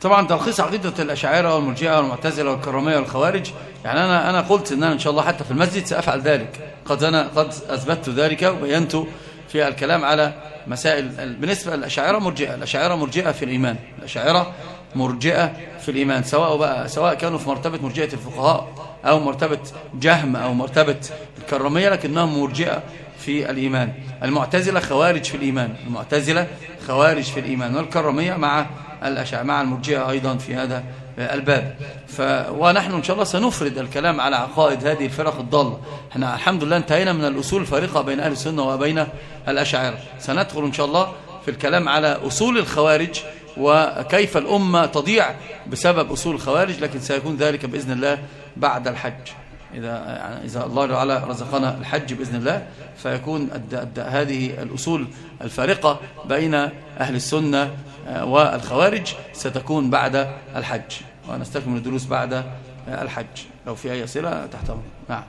طبعا تلخيص عقيدة الأشاعرة والمرجئة والمعتزلة والكرامية والخوارج. يعني أنا أنا قلت إن أنا إن شاء الله حتى في المسجد سأفعل ذلك. قد أنا قد أثبتت ذلك وبينت في الكلام على مسائل بالنسبة للأشاعرة مرجئة الأشاعرة مرجئة في الإيمان. الأشاعرة مرجئة في الإيمان. سواء بقى سواء كانوا في مرتبة مرجئة الفقهاء أو مرتبة جهم أو مرتبة الكرامية لكنهم مرجئة في الإيمان. المعتزلة خوارج في الإيمان. المعتزلة خوارج في الإيمان. والكرامية مع الأشع مع المرجئة أيضا في هذا الباب. ف... ونحن إن شاء الله سنفرد الكلام على عقائد هذه الفرق الضالة إحنا الحمد لله انتهينا من الأصول الفارقة بين أهل السنة وبين الأشاعرة. سندخل إن شاء الله في الكلام على أصول الخوارج وكيف الأمة تضيع بسبب أصول الخوارج لكن سيكون ذلك بإذن الله بعد الحج. إذا, إذا الله تعالى رزقنا الحج بإذن الله فيكون أد أد هذه الأصول الفارقة بين أهل السنة والخوارج ستكون بعد الحج. ونستكمل الدروس بعد الحج. لو في أي أسئلة تحت نعم.